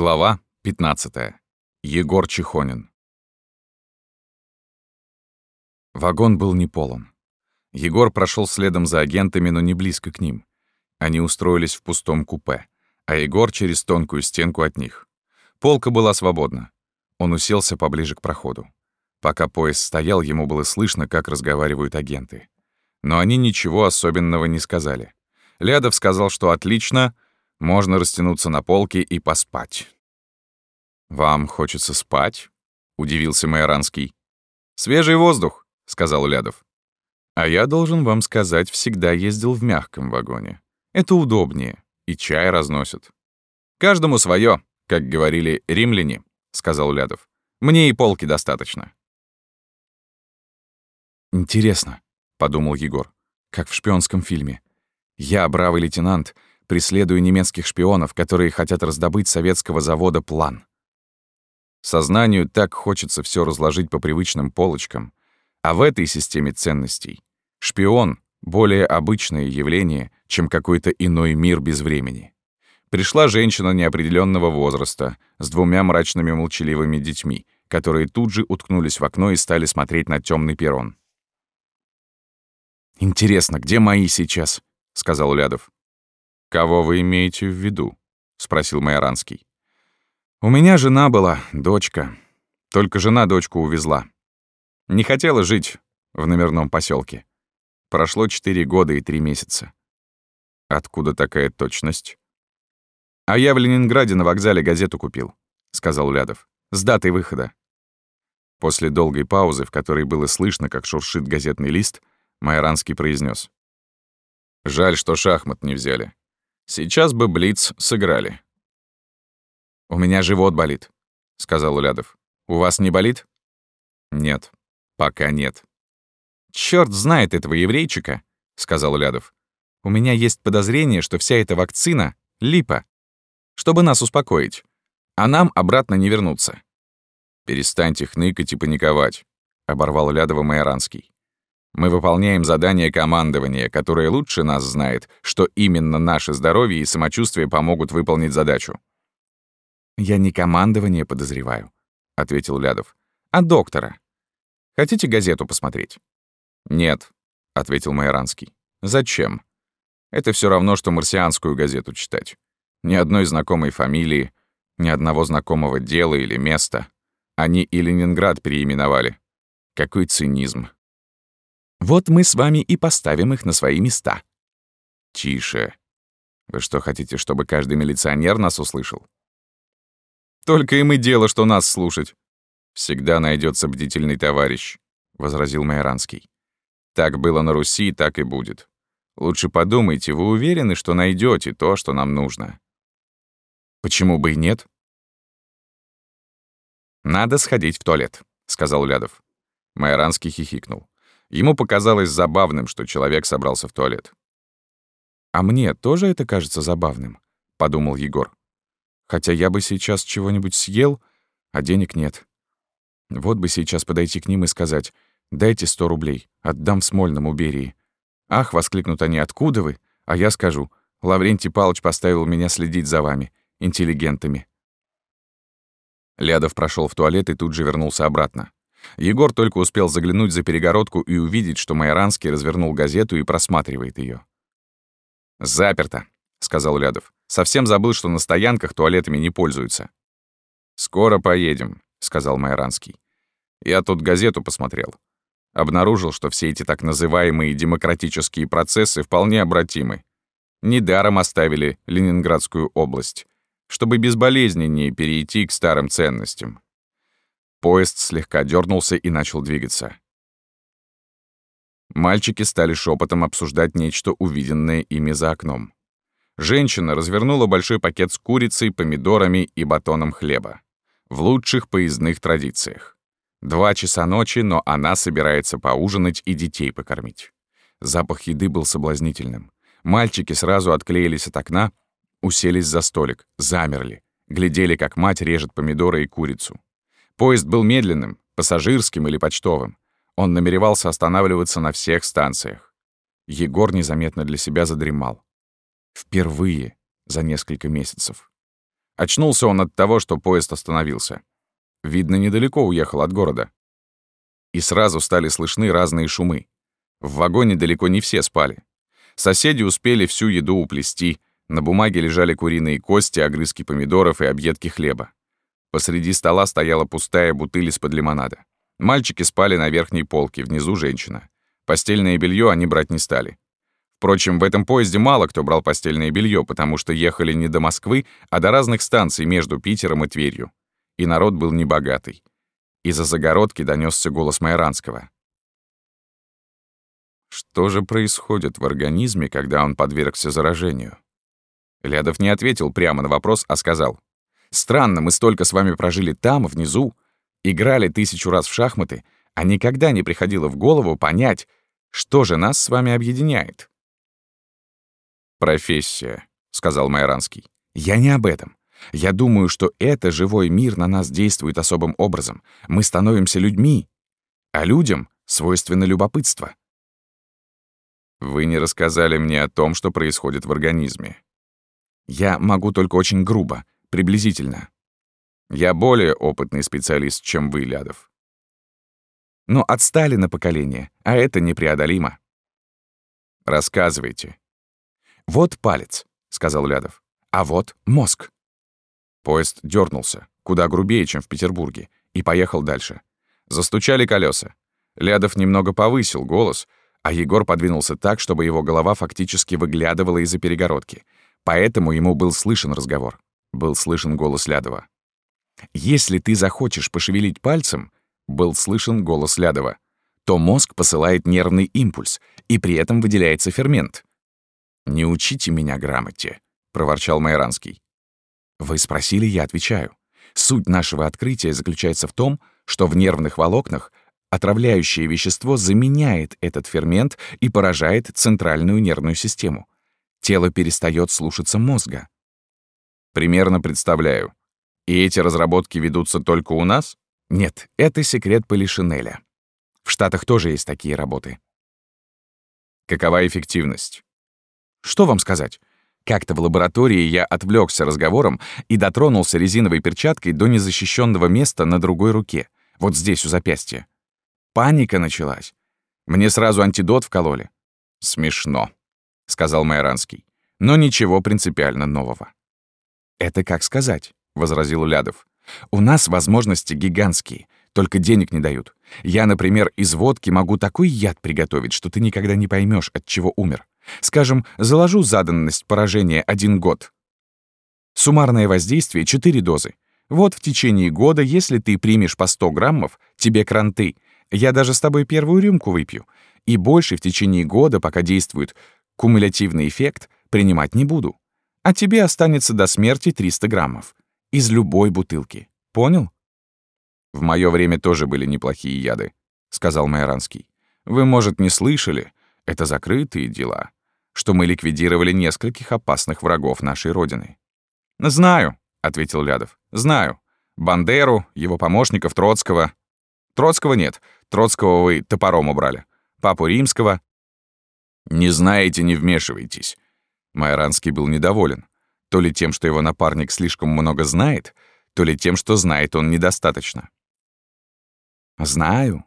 Глава 15. Егор Чехонин. Вагон был не полон. Егор прошел следом за агентами, но не близко к ним. Они устроились в пустом купе, а Егор через тонкую стенку от них. Полка была свободна. Он уселся поближе к проходу. Пока поезд стоял, ему было слышно, как разговаривают агенты. Но они ничего особенного не сказали. Лядов сказал, что отлично, можно растянуться на полке и поспать. «Вам хочется спать?» — удивился Майоранский. «Свежий воздух», — сказал Лядов. «А я должен вам сказать, всегда ездил в мягком вагоне. Это удобнее, и чай разносят». «Каждому свое, как говорили римляне», — сказал Лядов. «Мне и полки достаточно». «Интересно», — подумал Егор, — «как в шпионском фильме. Я, бравый лейтенант, преследую немецких шпионов, которые хотят раздобыть советского завода план. Сознанию так хочется все разложить по привычным полочкам, а в этой системе ценностей шпион — более обычное явление, чем какой-то иной мир без времени. Пришла женщина неопределенного возраста с двумя мрачными молчаливыми детьми, которые тут же уткнулись в окно и стали смотреть на темный перрон. «Интересно, где мои сейчас?» — сказал Лядов. «Кого вы имеете в виду?» — спросил Майоранский. «У меня жена была, дочка. Только жена дочку увезла. Не хотела жить в номерном поселке. Прошло четыре года и три месяца. Откуда такая точность? А я в Ленинграде на вокзале газету купил, сказал Лядов. С датой выхода. После долгой паузы, в которой было слышно, как шуршит газетный лист, Майоранский произнес: Жаль, что шахмат не взяли. Сейчас бы блиц сыграли. «У меня живот болит», — сказал Улядов. «У вас не болит?» «Нет, пока нет». «Чёрт знает этого еврейчика», — сказал Улядов. «У меня есть подозрение, что вся эта вакцина — липа. Чтобы нас успокоить. А нам обратно не вернуться». «Перестаньте хныкать и паниковать», — оборвал Лядова Майоранский. Мы выполняем задание командования, которое лучше нас знает, что именно наше здоровье и самочувствие помогут выполнить задачу. «Я не командование подозреваю», — ответил Лядов, — «а доктора. Хотите газету посмотреть?» «Нет», — ответил Майоранский. «Зачем? Это все равно, что марсианскую газету читать. Ни одной знакомой фамилии, ни одного знакомого дела или места. Они и Ленинград переименовали. Какой цинизм. Вот мы с вами и поставим их на свои места». «Тише. Вы что, хотите, чтобы каждый милиционер нас услышал?» «Только им и дело, что нас слушать». «Всегда найдется бдительный товарищ», — возразил Майоранский. «Так было на Руси, так и будет. Лучше подумайте, вы уверены, что найдете то, что нам нужно?» «Почему бы и нет?» «Надо сходить в туалет», — сказал Лядов. Майоранский хихикнул. Ему показалось забавным, что человек собрался в туалет. «А мне тоже это кажется забавным», — подумал Егор. «Хотя я бы сейчас чего-нибудь съел, а денег нет. Вот бы сейчас подойти к ним и сказать, «Дайте сто рублей, отдам в Смольном у Берии». «Ах!» — воскликнут они, «откуда вы?» А я скажу, «Лаврентий Палыч поставил меня следить за вами, интеллигентами». Лядов прошел в туалет и тут же вернулся обратно. Егор только успел заглянуть за перегородку и увидеть, что Майоранский развернул газету и просматривает ее. «Заперто», — сказал Лядов. «Совсем забыл, что на стоянках туалетами не пользуются». «Скоро поедем», — сказал Майоранский. «Я тут газету посмотрел. Обнаружил, что все эти так называемые демократические процессы вполне обратимы. Недаром оставили Ленинградскую область, чтобы безболезненнее перейти к старым ценностям. Поезд слегка дернулся и начал двигаться. Мальчики стали шепотом обсуждать нечто увиденное ими за окном. Женщина развернула большой пакет с курицей, помидорами и батоном хлеба. В лучших поездных традициях. Два часа ночи, но она собирается поужинать и детей покормить. Запах еды был соблазнительным. Мальчики сразу отклеились от окна, уселись за столик, замерли, глядели, как мать режет помидоры и курицу. Поезд был медленным, пассажирским или почтовым. Он намеревался останавливаться на всех станциях. Егор незаметно для себя задремал. Впервые за несколько месяцев. Очнулся он от того, что поезд остановился. Видно, недалеко уехал от города. И сразу стали слышны разные шумы. В вагоне далеко не все спали. Соседи успели всю еду уплести, на бумаге лежали куриные кости, огрызки помидоров и объедки хлеба. Посреди стола стояла пустая бутыль из-под лимонада. Мальчики спали на верхней полке, внизу женщина. Постельное белье они брать не стали. Впрочем, в этом поезде мало кто брал постельное белье, потому что ехали не до Москвы, а до разных станций между Питером и Тверью. И народ был небогатый. Из-за загородки донесся голос Майоранского. Что же происходит в организме, когда он подвергся заражению? Лядов не ответил прямо на вопрос, а сказал. «Странно, мы столько с вами прожили там, внизу, играли тысячу раз в шахматы, а никогда не приходило в голову понять, что же нас с вами объединяет». «Профессия», — сказал Майоранский. «Я не об этом. Я думаю, что это живой мир на нас действует особым образом. Мы становимся людьми, а людям свойственно любопытство. Вы не рассказали мне о том, что происходит в организме. Я могу только очень грубо, приблизительно. Я более опытный специалист, чем вы, Лядов. Но отстали на поколение, а это непреодолимо. Рассказывайте. Вот палец, сказал Лядов. А вот мозг. Поезд дернулся, куда грубее, чем в Петербурге, и поехал дальше. Застучали колеса. Лядов немного повысил голос — а Егор подвинулся так, чтобы его голова фактически выглядывала из-за перегородки. Поэтому ему был слышен разговор. Был слышен голос Лядова. «Если ты захочешь пошевелить пальцем», — был слышен голос Лядова, то мозг посылает нервный импульс, и при этом выделяется фермент. «Не учите меня грамоте», — проворчал Майранский. «Вы спросили, я отвечаю. Суть нашего открытия заключается в том, что в нервных волокнах Отравляющее вещество заменяет этот фермент и поражает центральную нервную систему. Тело перестает слушаться мозга. Примерно представляю. И эти разработки ведутся только у нас? Нет, это секрет Полишинеля. В Штатах тоже есть такие работы. Какова эффективность? Что вам сказать? Как-то в лаборатории я отвлекся разговором и дотронулся резиновой перчаткой до незащищенного места на другой руке, вот здесь, у запястья. Паника началась. Мне сразу антидот вкололи. Смешно, сказал Майоранский. Но ничего принципиально нового. Это как сказать, возразил Лядов. У нас возможности гигантские, только денег не дают. Я, например, из водки могу такой яд приготовить, что ты никогда не поймешь, от чего умер. Скажем, заложу заданность поражения один год. Суммарное воздействие — 4 дозы. Вот в течение года, если ты примешь по 100 граммов, тебе кранты — я даже с тобой первую рюмку выпью. И больше в течение года, пока действует кумулятивный эффект, принимать не буду. А тебе останется до смерти 300 граммов. Из любой бутылки. Понял? В мое время тоже были неплохие яды, сказал Майоранский. Вы, может, не слышали, это закрытые дела, что мы ликвидировали нескольких опасных врагов нашей Родины. «Знаю», — ответил Лядов, — «знаю. Бандеру, его помощников Троцкого. Троцкого нет, Троцкого вы топором убрали. Папу Римского... Не знаете, не вмешивайтесь. Майоранский был недоволен. То ли тем, что его напарник слишком много знает, то ли тем, что знает он недостаточно. «Знаю.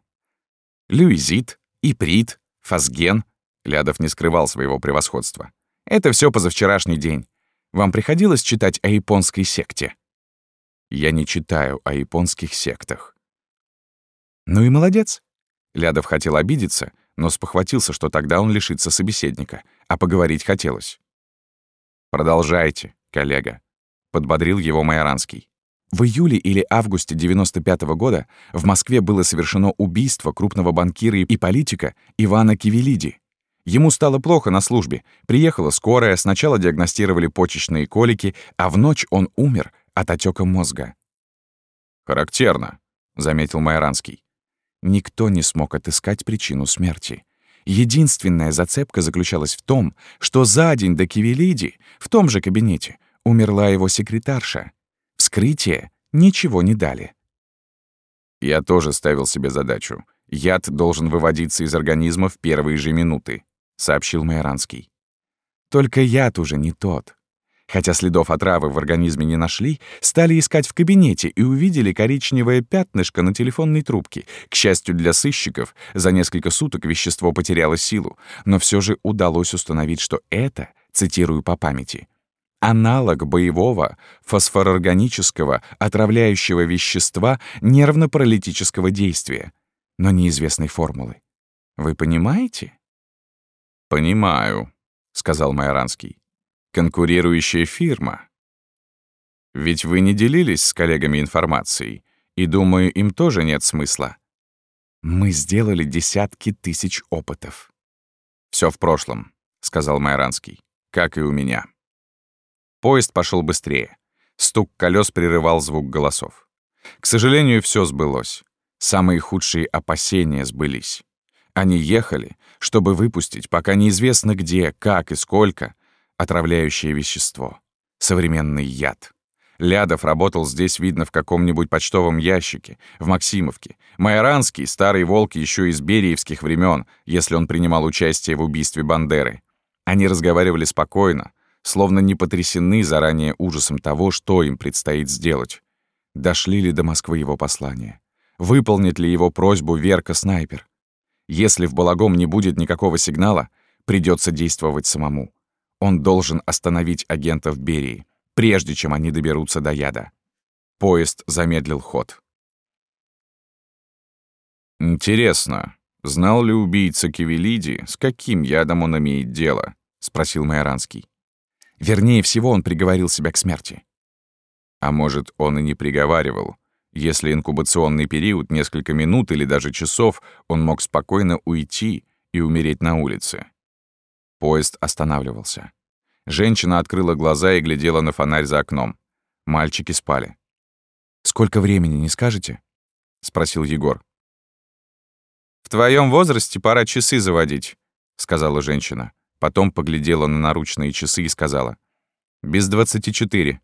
Люизит, Иприт, Фазген». Лядов не скрывал своего превосходства. «Это все позавчерашний день. Вам приходилось читать о японской секте?» «Я не читаю о японских сектах», «Ну и молодец». Лядов хотел обидеться, но спохватился, что тогда он лишится собеседника, а поговорить хотелось. «Продолжайте, коллега», — подбодрил его Майоранский. В июле или августе 95 -го года в Москве было совершено убийство крупного банкира и политика Ивана Кивелиди. Ему стало плохо на службе. Приехала скорая, сначала диагностировали почечные колики, а в ночь он умер от отека мозга. «Характерно», — заметил Майоранский. Никто не смог отыскать причину смерти. Единственная зацепка заключалась в том, что за день до Кивелиди в том же кабинете умерла его секретарша. Вскрытие ничего не дали. Я тоже ставил себе задачу. Яд должен выводиться из организма в первые же минуты, сообщил Майоранский. Только яд уже не тот. Хотя следов отравы в организме не нашли, стали искать в кабинете и увидели коричневое пятнышко на телефонной трубке. К счастью для сыщиков, за несколько суток вещество потеряло силу, но все же удалось установить, что это, цитирую по памяти, аналог боевого фосфорорганического отравляющего вещества нервно-паралитического действия, но неизвестной формулы. Вы понимаете? «Понимаю», — сказал Майоранский. «Конкурирующая фирма. Ведь вы не делились с коллегами информацией, и, думаю, им тоже нет смысла. Мы сделали десятки тысяч опытов». Все в прошлом», — сказал Майоранский, — «как и у меня». Поезд пошел быстрее. Стук колес прерывал звук голосов. К сожалению, все сбылось. Самые худшие опасения сбылись. Они ехали, чтобы выпустить, пока неизвестно где, как и сколько, отравляющее вещество. Современный яд. Лядов работал здесь, видно, в каком-нибудь почтовом ящике, в Максимовке. Майоранский, старый волк еще из бериевских времен, если он принимал участие в убийстве Бандеры. Они разговаривали спокойно, словно не потрясены заранее ужасом того, что им предстоит сделать. Дошли ли до Москвы его послание? Выполнит ли его просьбу Верка-снайпер? Если в Балагом не будет никакого сигнала, придется действовать самому. Он должен остановить агентов Берии, прежде чем они доберутся до яда. Поезд замедлил ход. «Интересно, знал ли убийца Кивелиди, с каким ядом он имеет дело?» — спросил Майоранский. Вернее всего, он приговорил себя к смерти. А может, он и не приговаривал. Если инкубационный период несколько минут или даже часов, он мог спокойно уйти и умереть на улице. Поезд останавливался. Женщина открыла глаза и глядела на фонарь за окном. Мальчики спали. «Сколько времени, не скажете?» — спросил Егор. «В твоем возрасте пора часы заводить», — сказала женщина. Потом поглядела на наручные часы и сказала. «Без двадцати четыре».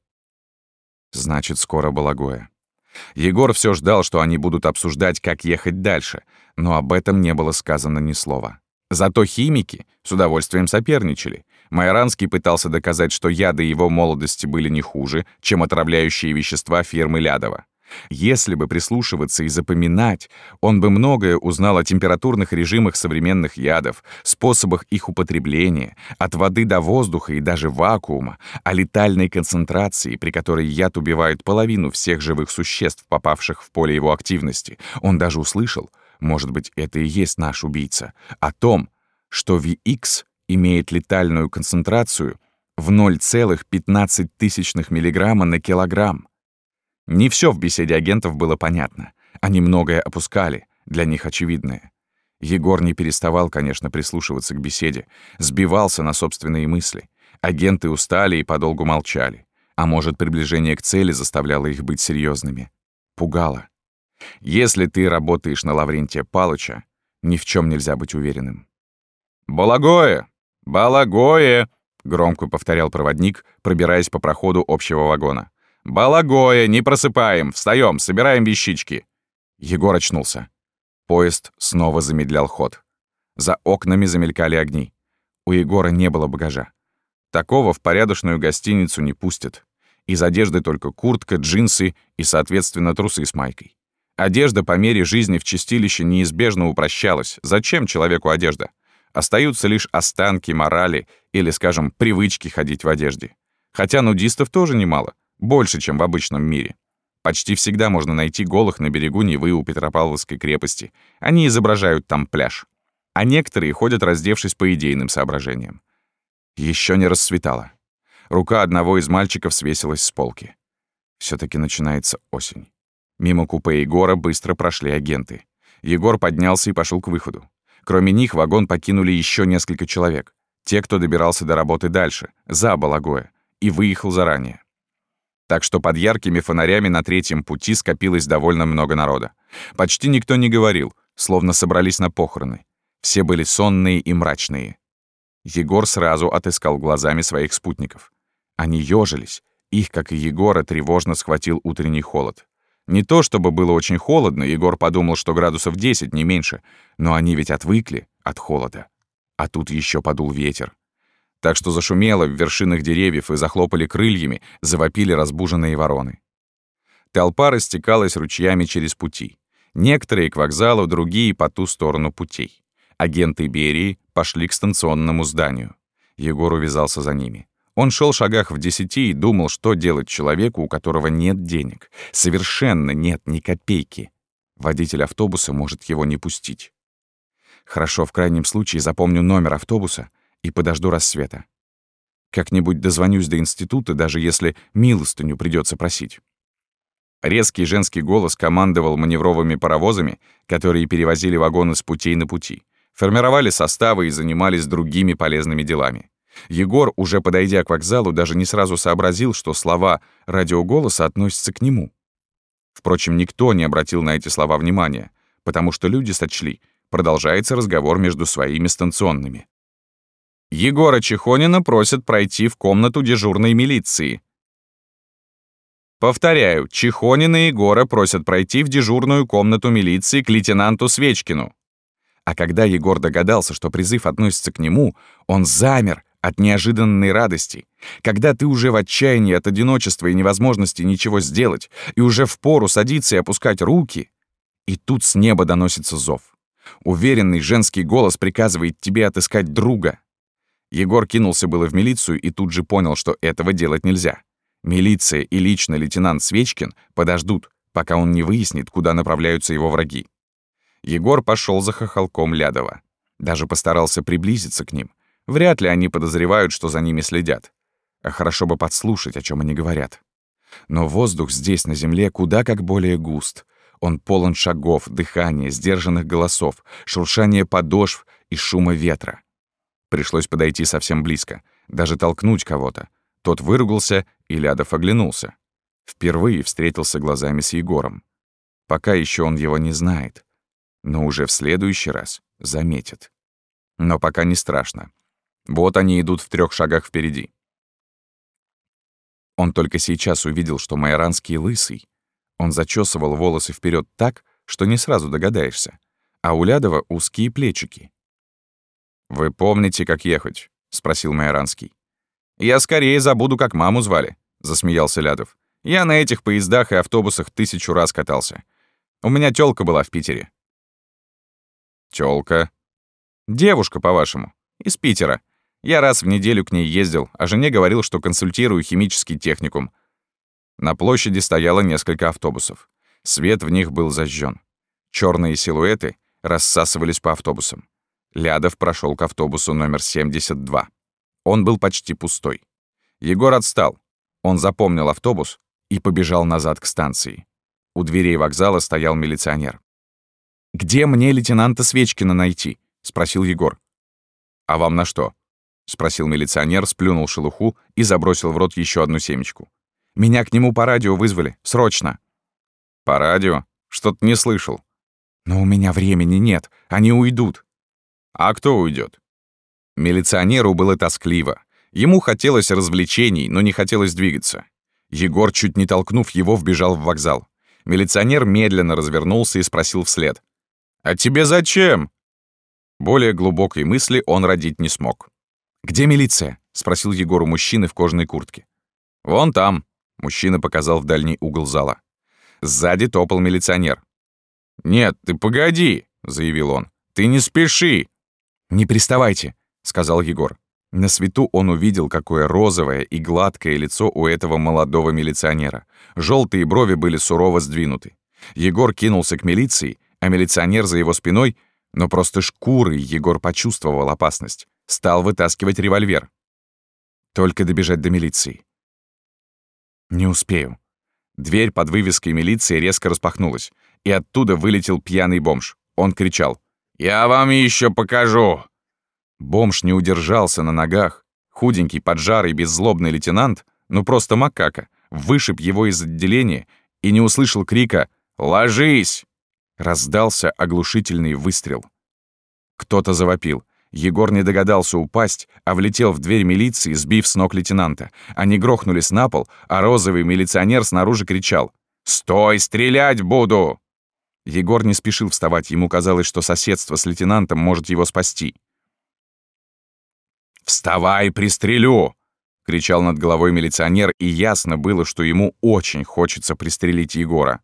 Значит, скоро Балагоя. Егор все ждал, что они будут обсуждать, как ехать дальше, но об этом не было сказано ни слова. Зато химики с удовольствием соперничали. Майоранский пытался доказать, что яды его молодости были не хуже, чем отравляющие вещества фирмы Лядова. Если бы прислушиваться и запоминать, он бы многое узнал о температурных режимах современных ядов, способах их употребления, от воды до воздуха и даже вакуума, о летальной концентрации, при которой яд убивает половину всех живых существ, попавших в поле его активности. Он даже услышал, может быть, это и есть наш убийца, о том, что VX имеет летальную концентрацию в 0,15 миллиграмма на килограмм. Не все в беседе агентов было понятно. Они многое опускали, для них очевидное. Егор не переставал, конечно, прислушиваться к беседе, сбивался на собственные мысли. Агенты устали и подолгу молчали. А может, приближение к цели заставляло их быть серьезными. Пугало. Если ты работаешь на Лаврентия Палыча, ни в чем нельзя быть уверенным. «Балагое! Балагое!» — громко повторял проводник, пробираясь по проходу общего вагона. «Балагоя, не просыпаем! Встаем, собираем вещички!» Егор очнулся. Поезд снова замедлял ход. За окнами замелькали огни. У Егора не было багажа. Такого в порядочную гостиницу не пустят. Из одежды только куртка, джинсы и, соответственно, трусы с майкой. Одежда по мере жизни в чистилище неизбежно упрощалась. Зачем человеку одежда? Остаются лишь останки морали или, скажем, привычки ходить в одежде. Хотя нудистов тоже немало. Больше, чем в обычном мире. Почти всегда можно найти голых на берегу Невы у Петропавловской крепости. Они изображают там пляж. А некоторые ходят, раздевшись по идейным соображениям. Еще не рассветало. Рука одного из мальчиков свесилась с полки. все таки начинается осень. Мимо купе Егора быстро прошли агенты. Егор поднялся и пошел к выходу. Кроме них вагон покинули еще несколько человек. Те, кто добирался до работы дальше, за Балагоя, и выехал заранее так что под яркими фонарями на третьем пути скопилось довольно много народа. Почти никто не говорил, словно собрались на похороны. Все были сонные и мрачные. Егор сразу отыскал глазами своих спутников. Они ёжились. Их, как и Егора, тревожно схватил утренний холод. Не то чтобы было очень холодно, Егор подумал, что градусов 10, не меньше, но они ведь отвыкли от холода. А тут еще подул ветер. Так что зашумело в вершинах деревьев и захлопали крыльями, завопили разбуженные вороны. Толпа растекалась ручьями через пути. Некоторые к вокзалу, другие — по ту сторону путей. Агенты Берии пошли к станционному зданию. Егор увязался за ними. Он шел шагах в десяти и думал, что делать человеку, у которого нет денег. Совершенно нет ни копейки. Водитель автобуса может его не пустить. Хорошо, в крайнем случае запомню номер автобуса и подожду рассвета. Как-нибудь дозвонюсь до института, даже если милостыню придется просить. Резкий женский голос командовал маневровыми паровозами, которые перевозили вагоны с путей на пути, формировали составы и занимались другими полезными делами. Егор, уже подойдя к вокзалу, даже не сразу сообразил, что слова радиоголоса относятся к нему. Впрочем, никто не обратил на эти слова внимания, потому что люди сочли, продолжается разговор между своими станционными. Егора Чехонина просят пройти в комнату дежурной милиции. Повторяю, Чехонина и Егора просят пройти в дежурную комнату милиции к лейтенанту Свечкину. А когда Егор догадался, что призыв относится к нему, он замер, от неожиданной радости, когда ты уже в отчаянии от одиночества и невозможности ничего сделать, и уже впору садиться и опускать руки, и тут с неба доносится зов. Уверенный женский голос приказывает тебе отыскать друга. Егор кинулся было в милицию и тут же понял, что этого делать нельзя. Милиция и лично лейтенант Свечкин подождут, пока он не выяснит, куда направляются его враги. Егор пошел за хохолком Лядова. Даже постарался приблизиться к ним, Вряд ли они подозревают, что за ними следят. А хорошо бы подслушать, о чем они говорят. Но воздух здесь, на земле, куда как более густ. Он полон шагов, дыхания, сдержанных голосов, шуршания подошв и шума ветра. Пришлось подойти совсем близко, даже толкнуть кого-то. Тот выругался, и Лядов оглянулся. Впервые встретился глазами с Егором. Пока еще он его не знает, но уже в следующий раз заметит. Но пока не страшно. Вот они идут в трех шагах впереди. Он только сейчас увидел, что Майоранский лысый. Он зачесывал волосы вперед так, что не сразу догадаешься. А у Лядова узкие плечики. «Вы помните, как ехать?» — спросил Майоранский. «Я скорее забуду, как маму звали», — засмеялся Лядов. «Я на этих поездах и автобусах тысячу раз катался. У меня тёлка была в Питере». «Тёлка?» «Девушка, по-вашему, из Питера. Я раз в неделю к ней ездил, а жене говорил, что консультирую химический техникум. На площади стояло несколько автобусов. Свет в них был зажжен. Черные силуэты рассасывались по автобусам. Лядов прошел к автобусу номер 72. Он был почти пустой. Егор отстал. Он запомнил автобус и побежал назад к станции. У дверей вокзала стоял милиционер. «Где мне лейтенанта Свечкина найти?» — спросил Егор. «А вам на что?» — спросил милиционер, сплюнул шелуху и забросил в рот еще одну семечку. «Меня к нему по радио вызвали. Срочно!» «По радио? Что-то не слышал». «Но у меня времени нет. Они уйдут». «А кто уйдет? Милиционеру было тоскливо. Ему хотелось развлечений, но не хотелось двигаться. Егор, чуть не толкнув его, вбежал в вокзал. Милиционер медленно развернулся и спросил вслед. «А тебе зачем?» Более глубокой мысли он родить не смог. «Где милиция?» — спросил Егор у мужчины в кожаной куртке. «Вон там», — мужчина показал в дальний угол зала. Сзади топал милиционер. «Нет, ты погоди», — заявил он. «Ты не спеши». «Не приставайте», — сказал Егор. На свету он увидел, какое розовое и гладкое лицо у этого молодого милиционера. Желтые брови были сурово сдвинуты. Егор кинулся к милиции, а милиционер за его спиной, но просто шкурой Егор почувствовал опасность стал вытаскивать револьвер. Только добежать до милиции. Не успею. Дверь под вывеской милиции резко распахнулась, и оттуда вылетел пьяный бомж. Он кричал «Я вам еще покажу!» Бомж не удержался на ногах. Худенький, поджарый, беззлобный лейтенант, ну просто макака, вышиб его из отделения и не услышал крика «Ложись!» Раздался оглушительный выстрел. Кто-то завопил Егор не догадался упасть, а влетел в дверь милиции, сбив с ног лейтенанта. Они грохнулись на пол, а розовый милиционер снаружи кричал «Стой, стрелять буду!» Егор не спешил вставать, ему казалось, что соседство с лейтенантом может его спасти. «Вставай, пристрелю!» — кричал над головой милиционер, и ясно было, что ему очень хочется пристрелить Егора.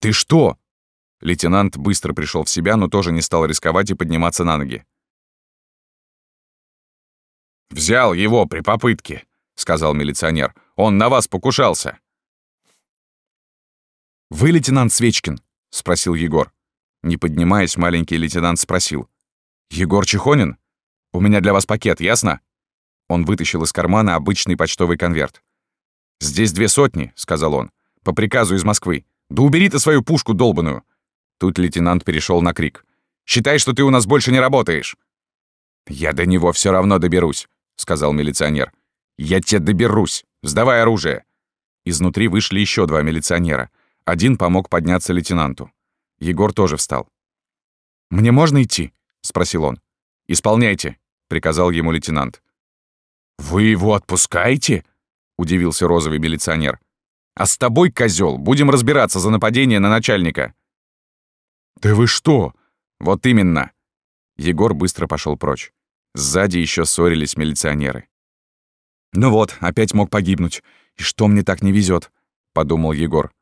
«Ты что?» Лейтенант быстро пришел в себя, но тоже не стал рисковать и подниматься на ноги. «Взял его при попытке», — сказал милиционер. «Он на вас покушался». «Вы лейтенант Свечкин?» — спросил Егор. Не поднимаясь, маленький лейтенант спросил. «Егор Чехонин? У меня для вас пакет, ясно?» Он вытащил из кармана обычный почтовый конверт. «Здесь две сотни», — сказал он, — «по приказу из Москвы. Да убери ты свою пушку долбаную!» Тут лейтенант перешел на крик. «Считай, что ты у нас больше не работаешь!» «Я до него все равно доберусь», — сказал милиционер. «Я тебе доберусь! Сдавай оружие!» Изнутри вышли еще два милиционера. Один помог подняться лейтенанту. Егор тоже встал. «Мне можно идти?» — спросил он. «Исполняйте», — приказал ему лейтенант. «Вы его отпускаете?» — удивился розовый милиционер. А с тобой, козел, будем разбираться за нападение на начальника». «Да вы что?» «Вот именно». Егор быстро пошел прочь. Сзади еще ссорились милиционеры. «Ну вот, опять мог погибнуть. И что мне так не везет? подумал Егор.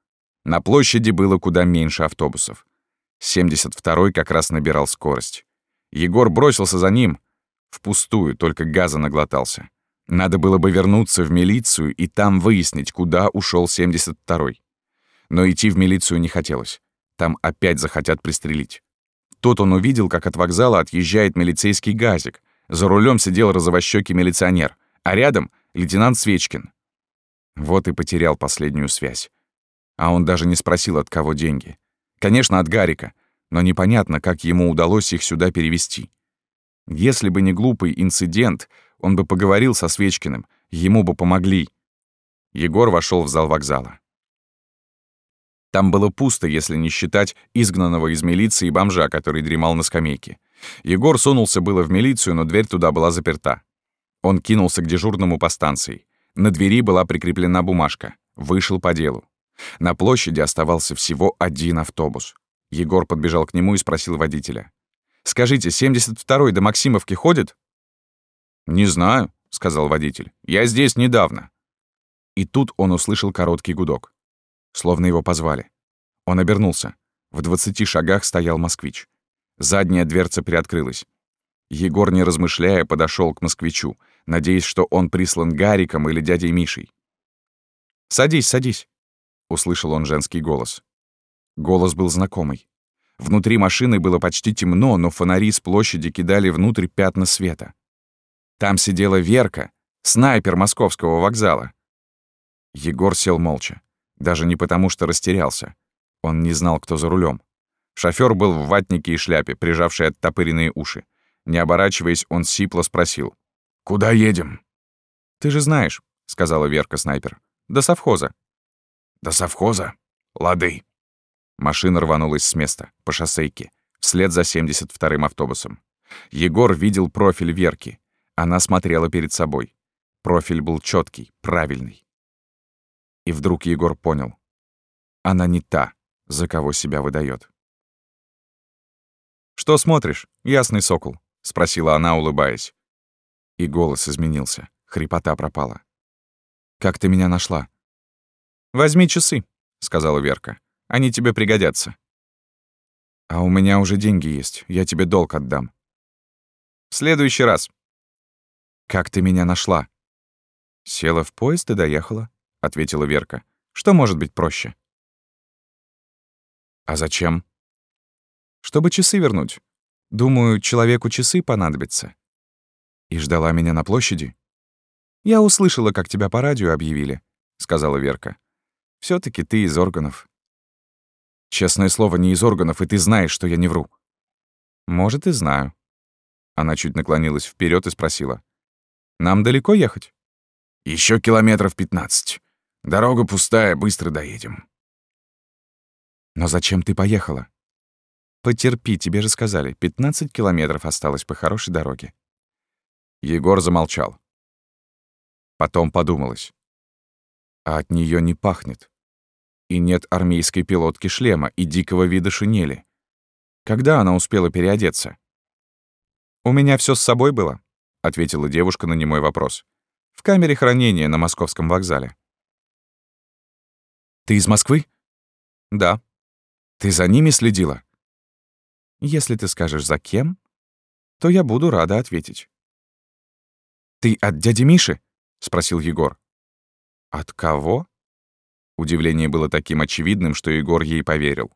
На площади было куда меньше автобусов. 72-й как раз набирал скорость. Егор бросился за ним. Впустую, только газа наглотался. Надо было бы вернуться в милицию и там выяснить, куда ушел 72-й. Но идти в милицию не хотелось. Там опять захотят пристрелить. Тут он увидел, как от вокзала отъезжает милицейский газик. За рулем сидел розовощёкий милиционер, а рядом — лейтенант Свечкин. Вот и потерял последнюю связь. А он даже не спросил, от кого деньги. Конечно, от Гарика, но непонятно, как ему удалось их сюда перевести. Если бы не глупый инцидент, он бы поговорил со Свечкиным, ему бы помогли. Егор вошел в зал вокзала. Там было пусто, если не считать изгнанного из милиции бомжа, который дремал на скамейке. Егор сунулся было в милицию, но дверь туда была заперта. Он кинулся к дежурному по станции. На двери была прикреплена бумажка. Вышел по делу. На площади оставался всего один автобус. Егор подбежал к нему и спросил водителя. «Скажите, 72-й до Максимовки ходит?» «Не знаю», — сказал водитель. «Я здесь недавно». И тут он услышал короткий гудок. Словно его позвали. Он обернулся. В двадцати шагах стоял москвич. Задняя дверца приоткрылась. Егор, не размышляя, подошел к москвичу, надеясь, что он прислан Гариком или дядей Мишей. «Садись, садись», — услышал он женский голос. Голос был знакомый. Внутри машины было почти темно, но фонари с площади кидали внутрь пятна света. Там сидела Верка, снайпер московского вокзала. Егор сел молча. Даже не потому, что растерялся. Он не знал, кто за рулем. Шофёр был в ватнике и шляпе, прижавший оттопыренные уши. Не оборачиваясь, он сипло спросил. «Куда едем?» «Ты же знаешь», — сказала Верка-снайпер. «До совхоза». «До совхоза? Лады». Машина рванулась с места, по шоссейке, вслед за 72-м автобусом. Егор видел профиль Верки. Она смотрела перед собой. Профиль был четкий, правильный. И вдруг Егор понял. Она не та, за кого себя выдает. «Что смотришь, ясный сокол?» — спросила она, улыбаясь. И голос изменился, хрипота пропала. «Как ты меня нашла?» «Возьми часы», — сказала Верка. «Они тебе пригодятся». «А у меня уже деньги есть, я тебе долг отдам». «В следующий раз», «Как ты меня нашла?» «Села в поезд и доехала», — ответила Верка. «Что может быть проще?» «А зачем?» «Чтобы часы вернуть. Думаю, человеку часы понадобятся». «И ждала меня на площади?» «Я услышала, как тебя по радио объявили», — сказала Верка. все таки ты из органов». «Честное слово, не из органов, и ты знаешь, что я не вру». «Может, и знаю». Она чуть наклонилась вперед и спросила. Нам далеко ехать? Еще километров пятнадцать. Дорога пустая, быстро доедем. Но зачем ты поехала? Потерпи, тебе же сказали, 15 километров осталось по хорошей дороге. Егор замолчал. Потом подумалось. А от нее не пахнет. И нет армейской пилотки шлема и дикого вида шинели. Когда она успела переодеться? У меня все с собой было. — ответила девушка на немой вопрос. «В камере хранения на московском вокзале». «Ты из Москвы?» «Да». «Ты за ними следила?» «Если ты скажешь, за кем, то я буду рада ответить». «Ты от дяди Миши?» — спросил Егор. «От кого?» Удивление было таким очевидным, что Егор ей поверил.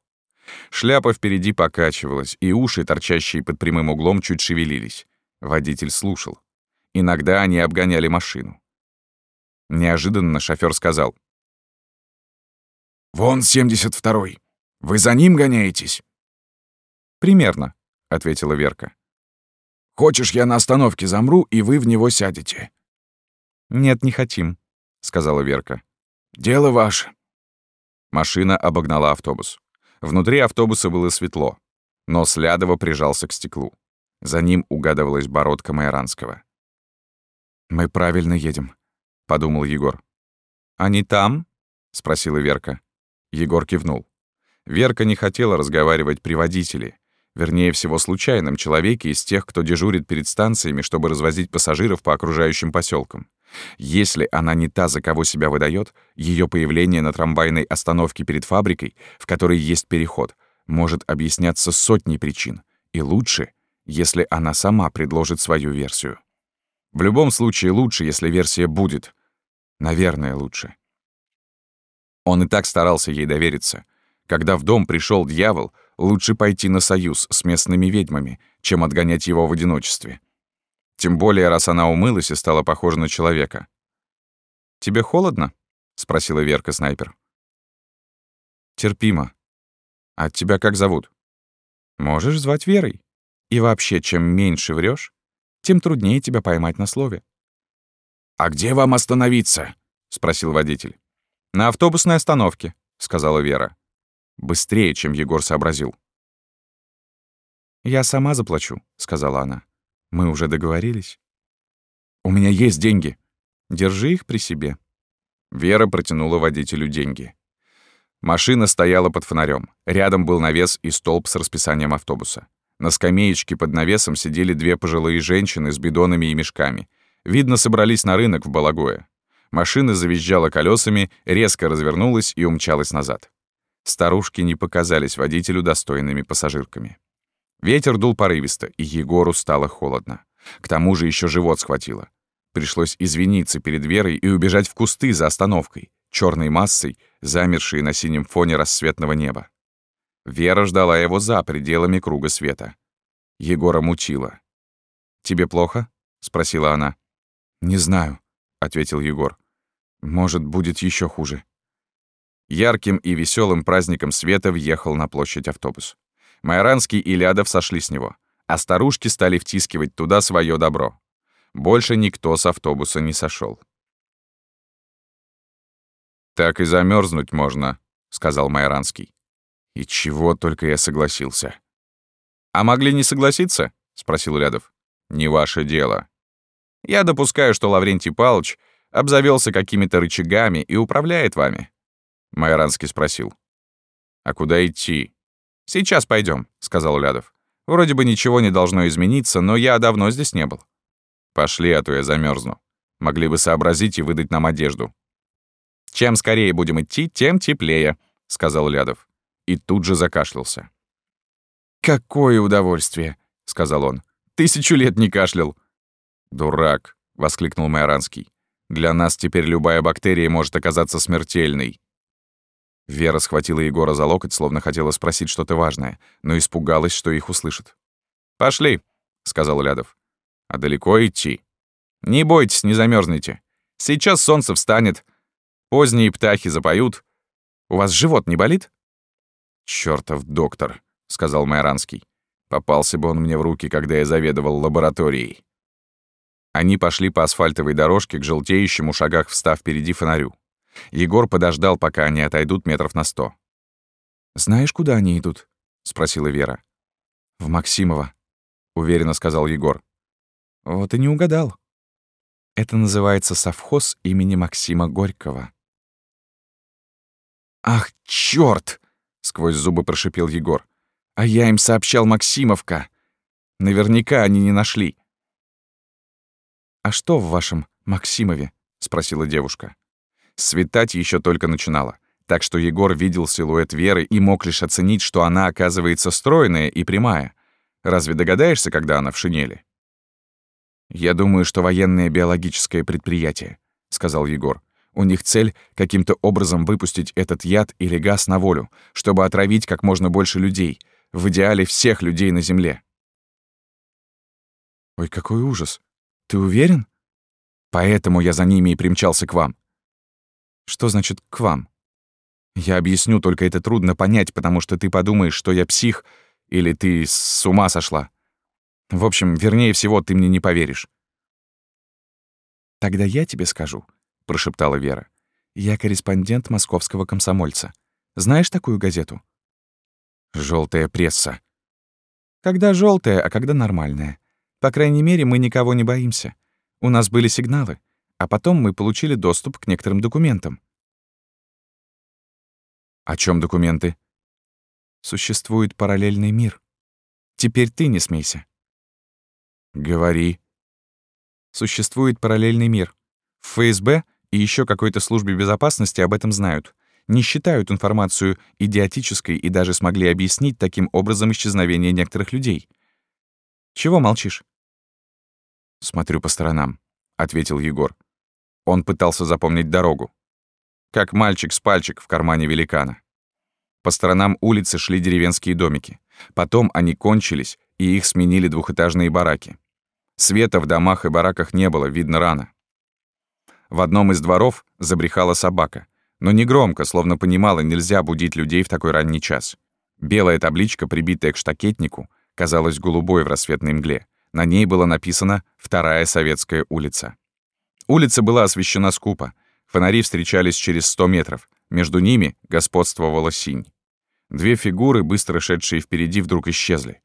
Шляпа впереди покачивалась, и уши, торчащие под прямым углом, чуть шевелились. Водитель слушал. Иногда они обгоняли машину. Неожиданно шофёр сказал. «Вон 72-й. Вы за ним гоняетесь?» «Примерно», — ответила Верка. «Хочешь, я на остановке замру, и вы в него сядете?» «Нет, не хотим», — сказала Верка. «Дело ваше». Машина обогнала автобус. Внутри автобуса было светло. но Лядова прижался к стеклу. За ним угадывалась бородка Майоранского. «Мы правильно едем», — подумал Егор. «Они там?» — спросила Верка. Егор кивнул. Верка не хотела разговаривать при водителе, вернее всего случайном человеке из тех, кто дежурит перед станциями, чтобы развозить пассажиров по окружающим поселкам. Если она не та, за кого себя выдает, ее появление на трамвайной остановке перед фабрикой, в которой есть переход, может объясняться сотней причин. И лучше, если она сама предложит свою версию. В любом случае лучше, если версия будет. Наверное, лучше. Он и так старался ей довериться. Когда в дом пришел дьявол, лучше пойти на союз с местными ведьмами, чем отгонять его в одиночестве. Тем более, раз она умылась и стала похожа на человека. «Тебе холодно?» — спросила Верка снайпер. «Терпимо. А тебя как зовут?» «Можешь звать Верой. И вообще, чем меньше врешь, тем труднее тебя поймать на слове». «А где вам остановиться?» — спросил водитель. «На автобусной остановке», — сказала Вера. Быстрее, чем Егор сообразил. «Я сама заплачу», — сказала она. Мы уже договорились. У меня есть деньги. Держи их при себе. Вера протянула водителю деньги. Машина стояла под фонарем. Рядом был навес и столб с расписанием автобуса. На скамеечке под навесом сидели две пожилые женщины с бидонами и мешками. Видно, собрались на рынок в Балагое. Машина завизжала колесами, резко развернулась и умчалась назад. Старушки не показались водителю достойными пассажирками. Ветер дул порывисто, и Егору стало холодно. К тому же еще живот схватило. Пришлось извиниться перед Верой и убежать в кусты за остановкой, черной массой, замершей на синем фоне рассветного неба. Вера ждала его за пределами круга света. Егора мучила. «Тебе плохо?» — спросила она. «Не знаю», — ответил Егор. «Может, будет еще хуже». Ярким и веселым праздником света въехал на площадь автобус. Майоранский и Лядов сошли с него, а старушки стали втискивать туда свое добро. Больше никто с автобуса не сошел. «Так и замерзнуть можно», — сказал Майоранский. «И чего только я согласился». «А могли не согласиться?» — спросил Лядов. «Не ваше дело. Я допускаю, что Лаврентий Павлович обзавелся какими-то рычагами и управляет вами». Майоранский спросил. «А куда идти?» «Сейчас пойдем, сказал Лядов. «Вроде бы ничего не должно измениться, но я давно здесь не был». «Пошли, а то я замерзну. Могли бы сообразить и выдать нам одежду». «Чем скорее будем идти, тем теплее», — сказал Лядов. И тут же закашлялся. «Какое удовольствие!» — сказал он. «Тысячу лет не кашлял». «Дурак!» — воскликнул Майоранский. «Для нас теперь любая бактерия может оказаться смертельной». Вера схватила Егора за локоть, словно хотела спросить что-то важное, но испугалась, что их услышат. «Пошли», — сказал Лядов. «А далеко идти?» «Не бойтесь, не замерзнете. Сейчас солнце встанет, поздние птахи запоют. У вас живот не болит?» «Чёртов доктор», — сказал Майоранский. «Попался бы он мне в руки, когда я заведовал лабораторией». Они пошли по асфальтовой дорожке к желтеющему шагах встав впереди фонарю. Егор подождал, пока они отойдут метров на сто. «Знаешь, куда они идут?» — спросила Вера. «В Максимово», — уверенно сказал Егор. «Вот и не угадал. Это называется совхоз имени Максима Горького». «Ах, чёрт!» — сквозь зубы прошипел Егор. «А я им сообщал Максимовка. Наверняка они не нашли». «А что в вашем Максимове?» — спросила девушка. Светать еще только начинало, так что Егор видел силуэт Веры и мог лишь оценить, что она оказывается стройная и прямая. Разве догадаешься, когда она в шинели? «Я думаю, что военное биологическое предприятие», — сказал Егор. «У них цель — каким-то образом выпустить этот яд или газ на волю, чтобы отравить как можно больше людей, в идеале всех людей на Земле». «Ой, какой ужас! Ты уверен?» «Поэтому я за ними и примчался к вам». «Что значит «к вам»?» «Я объясню, только это трудно понять, потому что ты подумаешь, что я псих, или ты с ума сошла. В общем, вернее всего, ты мне не поверишь. «Тогда я тебе скажу», — прошептала Вера. «Я корреспондент московского комсомольца. Знаешь такую газету?» Желтая пресса». «Когда желтая, а когда нормальная. По крайней мере, мы никого не боимся. У нас были сигналы, а потом мы получили доступ к некоторым документам». «О чем документы?» «Существует параллельный мир. Теперь ты не смейся». «Говори», Существует параллельный мир. В ФСБ и еще какой-то службе безопасности об этом знают. Не считают информацию идиотической и даже смогли объяснить таким образом исчезновение некоторых людей. Чего молчишь? «Смотрю по сторонам», — ответил Егор. Он пытался запомнить дорогу. Как мальчик с пальчик в кармане великана. По сторонам улицы шли деревенские домики. Потом они кончились, и их сменили двухэтажные бараки. Света в домах и бараках не было, видно рано. В одном из дворов забрехала собака, но не громко, словно понимала, нельзя будить людей в такой ранний час. Белая табличка, прибитая к штакетнику, казалась голубой в рассветной мгле. На ней было написано «Вторая советская улица». Улица была освещена скупо. Фонари встречались через 100 метров. Между ними господствовала синь. Две фигуры, быстро шедшие впереди, вдруг исчезли.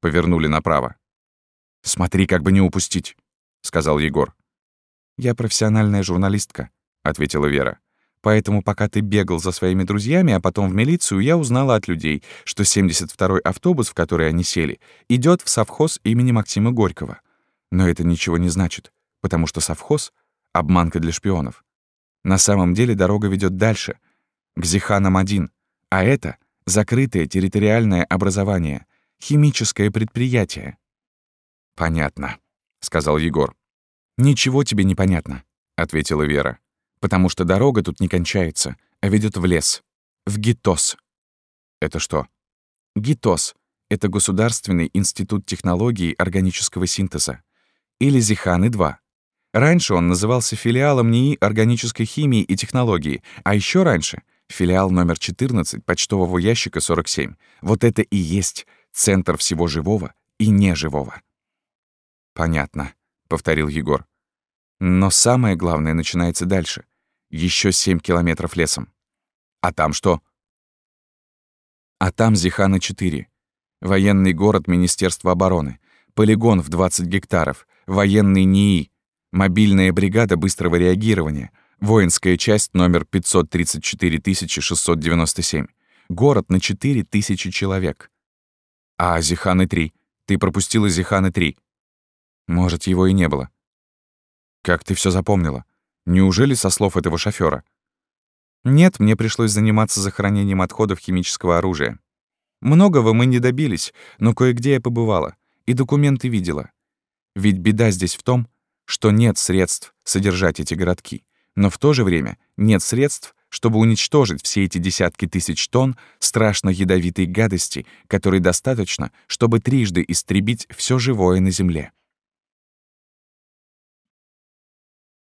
Повернули направо. «Смотри, как бы не упустить», — сказал Егор. «Я профессиональная журналистка», — ответила Вера. «Поэтому пока ты бегал за своими друзьями, а потом в милицию, я узнала от людей, что 72-й автобус, в который они сели, идет в совхоз имени Максима Горького. Но это ничего не значит, потому что совхоз — обманка для шпионов. На самом деле дорога ведет дальше, к Зиханам-1, а это — закрытое территориальное образование, химическое предприятие. «Понятно», — сказал Егор. «Ничего тебе не понятно», — ответила Вера. «Потому что дорога тут не кончается, а ведет в лес. В ГИТОС». «Это что?» ГИТОС — это Государственный институт технологий органического синтеза. Или Зиханы-2. Раньше он назывался филиалом НИИ органической химии и технологии, а еще раньше — филиал номер 14 почтового ящика 47. Вот это и есть центр всего живого и неживого. «Понятно», — повторил Егор. «Но самое главное начинается дальше. Еще семь километров лесом. А там что?» «А там Зихана-4. Военный город Министерства обороны. Полигон в 20 гектаров. Военный НИИ. Мобильная бригада быстрого реагирования. Воинская часть номер 534 697. Город на 4000 человек. А Зиханы-3? Ты пропустила Зиханы-3. Может, его и не было. Как ты все запомнила? Неужели со слов этого шофера? Нет, мне пришлось заниматься захоронением отходов химического оружия. Многого мы не добились, но кое-где я побывала, и документы видела. Ведь беда здесь в том, что нет средств содержать эти городки, но в то же время нет средств, чтобы уничтожить все эти десятки тысяч тонн страшно ядовитой гадости, которой достаточно, чтобы трижды истребить все живое на Земле.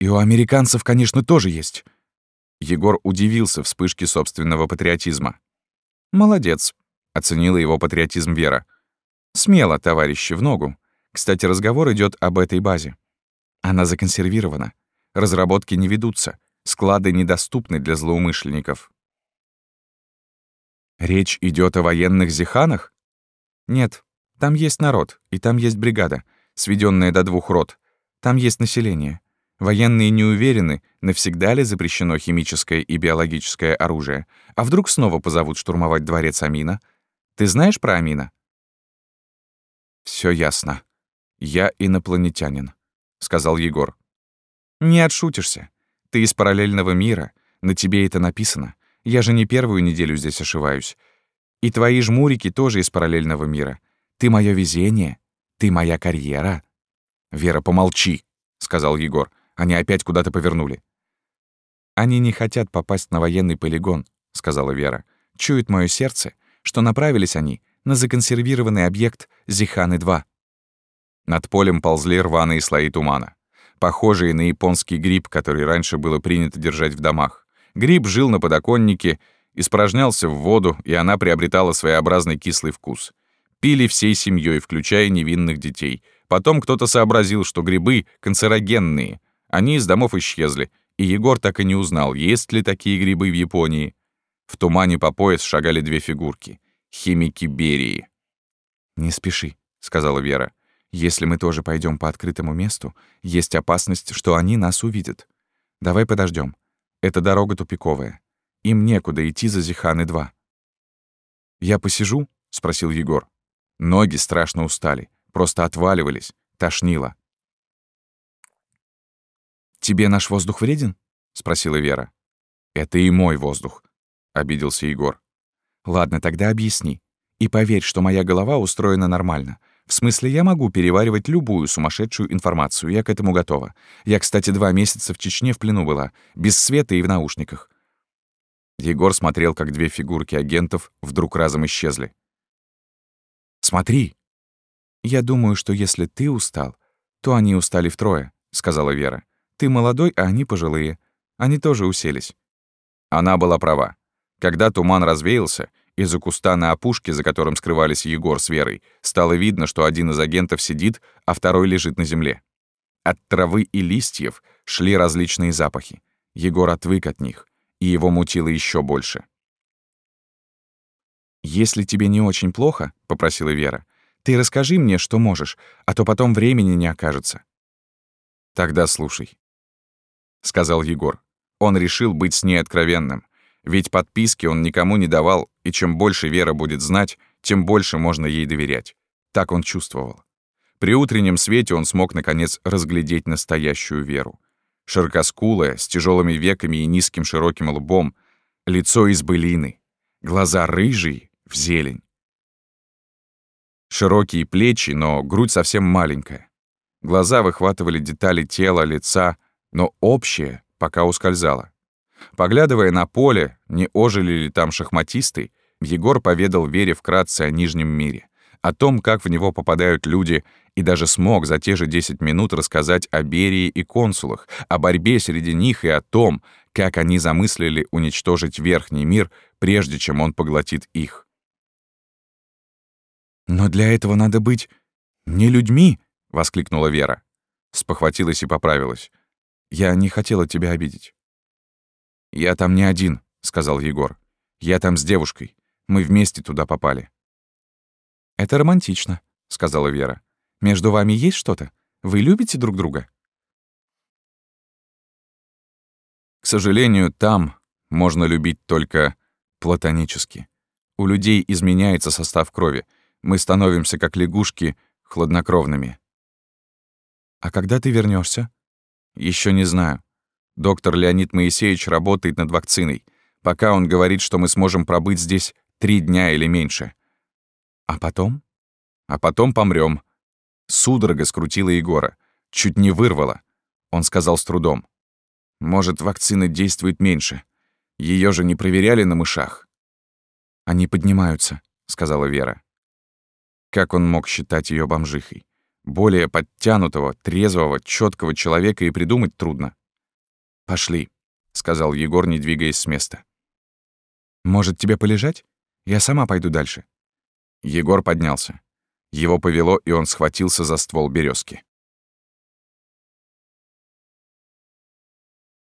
И у американцев, конечно, тоже есть. Егор удивился вспышке собственного патриотизма. «Молодец», — оценила его патриотизм Вера. «Смело, товарищи, в ногу. Кстати, разговор идет об этой базе. Она законсервирована. Разработки не ведутся. Склады недоступны для злоумышленников». «Речь идет о военных зиханах?» «Нет, там есть народ, и там есть бригада, сведенная до двух рот. Там есть население. Военные не уверены, навсегда ли запрещено химическое и биологическое оружие. А вдруг снова позовут штурмовать дворец Амина? Ты знаешь про Амина? Все ясно. Я инопланетянин, сказал Егор. Не отшутишься. Ты из параллельного мира. На тебе это написано. Я же не первую неделю здесь ошиваюсь. И твои жмурики тоже из параллельного мира. Ты мое везение. Ты моя карьера. Вера, помолчи, сказал Егор. Они опять куда-то повернули. Они не хотят попасть на военный полигон, сказала Вера. Чует мое сердце, что направились они на законсервированный объект Зиханы-2. Над полем ползли рваные слои тумана, похожие на японский гриб, который раньше было принято держать в домах. Гриб жил на подоконнике, испражнялся в воду, и она приобретала своеобразный кислый вкус. Пили всей семьей, включая невинных детей. Потом кто-то сообразил, что грибы канцерогенные. Они из домов исчезли, и Егор так и не узнал, есть ли такие грибы в Японии. В тумане по пояс шагали две фигурки — химики Берии. «Не спеши», — сказала Вера. «Если мы тоже пойдем по открытому месту, есть опасность, что они нас увидят. Давай подождем. Эта дорога тупиковая. Им некуда идти за Зиханы-2. «Я посижу?» — спросил Егор. Ноги страшно устали, просто отваливались, тошнило. «Тебе наш воздух вреден?» — спросила Вера. «Это и мой воздух», — обиделся Егор. «Ладно, тогда объясни. И поверь, что моя голова устроена нормально. В смысле, я могу переваривать любую сумасшедшую информацию, я к этому готова. Я, кстати, два месяца в Чечне в плену была, без света и в наушниках». Егор смотрел, как две фигурки агентов вдруг разом исчезли. «Смотри!» «Я думаю, что если ты устал, то они устали втрое», — сказала Вера. «Ты молодой, а они пожилые. Они тоже уселись». Она была права. Когда туман развеялся, из-за куста на опушке, за которым скрывались Егор с Верой, стало видно, что один из агентов сидит, а второй лежит на земле. От травы и листьев шли различные запахи. Егор отвык от них, и его мутило еще больше. «Если тебе не очень плохо», — попросила Вера, «ты расскажи мне, что можешь, а то потом времени не окажется». «Тогда слушай», — сказал Егор. Он решил быть с ней откровенным, ведь подписки он никому не давал, и чем больше Вера будет знать, тем больше можно ей доверять. Так он чувствовал. При утреннем свете он смог, наконец, разглядеть настоящую Веру. Широкоскулая, с тяжелыми веками и низким широким лбом, лицо из былины, глаза рыжие, в зелень. Широкие плечи, но грудь совсем маленькая. Глаза выхватывали детали тела, лица, но общее пока ускользало. Поглядывая на поле, не ожили ли там шахматисты, Егор поведал Вере вкратце о Нижнем мире, о том, как в него попадают люди, и даже смог за те же 10 минут рассказать о Берии и консулах, о борьбе среди них и о том, как они замыслили уничтожить Верхний мир, прежде чем он поглотит их. «Но для этого надо быть не людьми!» — воскликнула Вера. Спохватилась и поправилась. «Я не хотела тебя обидеть». «Я там не один», — сказал Егор. «Я там с девушкой. Мы вместе туда попали». «Это романтично», — сказала Вера. «Между вами есть что-то? Вы любите друг друга?» К сожалению, там можно любить только платонически. У людей изменяется состав крови, мы становимся, как лягушки, хладнокровными. А когда ты вернешься? Еще не знаю. Доктор Леонид Моисеевич работает над вакциной. Пока он говорит, что мы сможем пробыть здесь три дня или меньше. А потом? А потом помрем. Судорога скрутила Егора. Чуть не вырвала. Он сказал с трудом. Может, вакцина действует меньше. Ее же не проверяли на мышах. «Они поднимаются», — сказала Вера. Как он мог считать ее бомжихой? Более подтянутого, трезвого, четкого человека и придумать трудно. «Пошли», — сказал Егор, не двигаясь с места. «Может, тебе полежать? Я сама пойду дальше». Егор поднялся. Его повело, и он схватился за ствол березки.